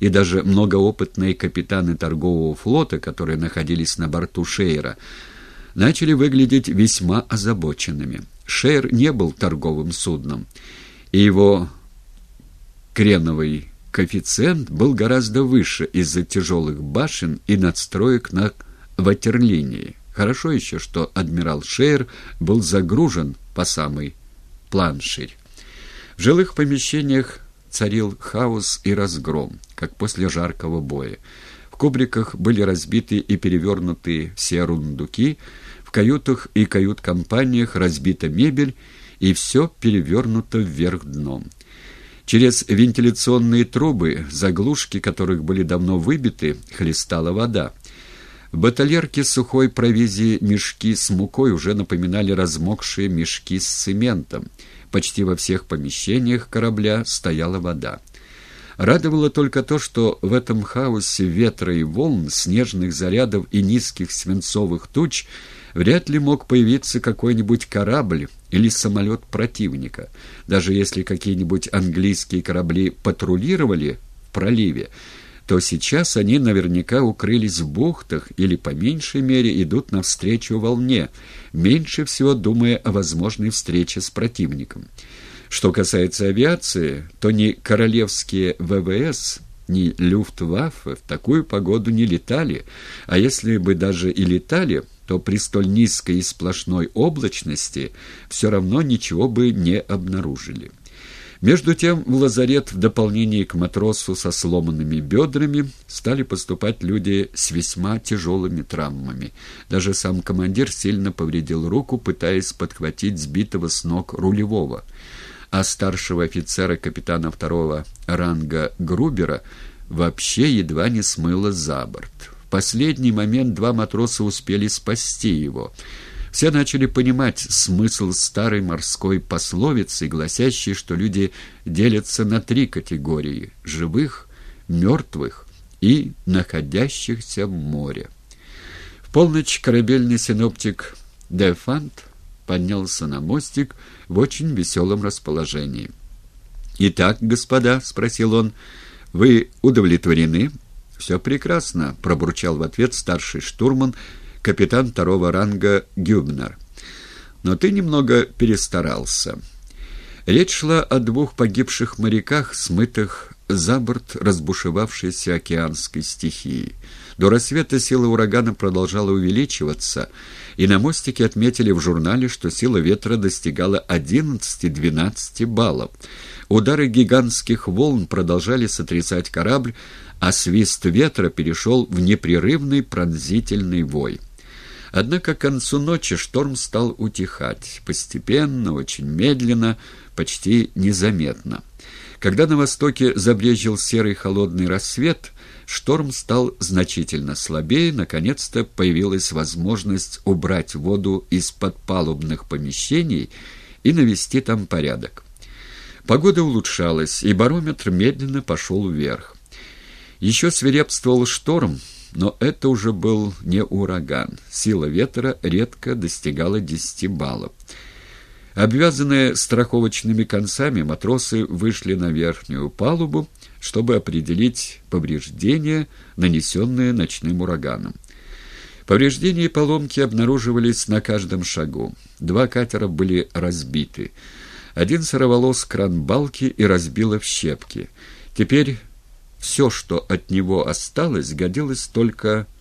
и даже многоопытные капитаны торгового флота, которые находились на борту Шейра, начали выглядеть весьма озабоченными. Шейр не был торговым судном, и его креновый коэффициент был гораздо выше из-за тяжелых башен и надстроек на ватерлинии. Хорошо еще, что адмирал Шейр был загружен по самый планширь. В жилых помещениях царил хаос и разгром, как после жаркого боя. В кубриках были разбиты и перевернуты все рундуки, в каютах и кают-компаниях разбита мебель, и все перевернуто вверх дном. Через вентиляционные трубы, заглушки которых были давно выбиты, хлестала вода. В сухой провизии мешки с мукой уже напоминали размокшие мешки с цементом. Почти во всех помещениях корабля стояла вода. Радовало только то, что в этом хаосе ветра и волн, снежных зарядов и низких свинцовых туч вряд ли мог появиться какой-нибудь корабль или самолет противника. Даже если какие-нибудь английские корабли патрулировали в проливе, то сейчас они наверняка укрылись в бухтах или, по меньшей мере, идут навстречу волне, меньше всего думая о возможной встрече с противником. Что касается авиации, то ни королевские ВВС, ни Люфтваффе в такую погоду не летали, а если бы даже и летали, то при столь низкой и сплошной облачности все равно ничего бы не обнаружили. Между тем в лазарет в дополнение к матросу со сломанными бедрами стали поступать люди с весьма тяжелыми травмами. Даже сам командир сильно повредил руку, пытаясь подхватить сбитого с ног рулевого а старшего офицера капитана второго ранга Грубера вообще едва не смыло за борт. В последний момент два матроса успели спасти его. Все начали понимать смысл старой морской пословицы, гласящей, что люди делятся на три категории – живых, мертвых и находящихся в море. В полночь корабельный синоптик Дефант поднялся на мостик в очень веселом расположении. «Итак, господа», — спросил он, — «вы удовлетворены?» «Все прекрасно», — пробурчал в ответ старший штурман, капитан второго ранга Гюбнер. «Но ты немного перестарался». Речь шла о двух погибших моряках, смытых за борт разбушевавшейся океанской стихии. До рассвета сила урагана продолжала увеличиваться, и на мостике отметили в журнале, что сила ветра достигала 11-12 баллов. Удары гигантских волн продолжали сотрясать корабль, а свист ветра перешел в непрерывный пронзительный вой. Однако к концу ночи шторм стал утихать, постепенно, очень медленно, почти незаметно. Когда на востоке забрежил серый холодный рассвет, шторм стал значительно слабее, наконец-то появилась возможность убрать воду из-под палубных помещений и навести там порядок. Погода улучшалась, и барометр медленно пошел вверх. Еще свирепствовал шторм, но это уже был не ураган. Сила ветра редко достигала 10 баллов. Обвязанные страховочными концами, матросы вышли на верхнюю палубу, чтобы определить повреждения, нанесенные ночным ураганом. Повреждения и поломки обнаруживались на каждом шагу. Два катера были разбиты. Один сорвало кран балки и разбило в щепки. Теперь все, что от него осталось, годилось только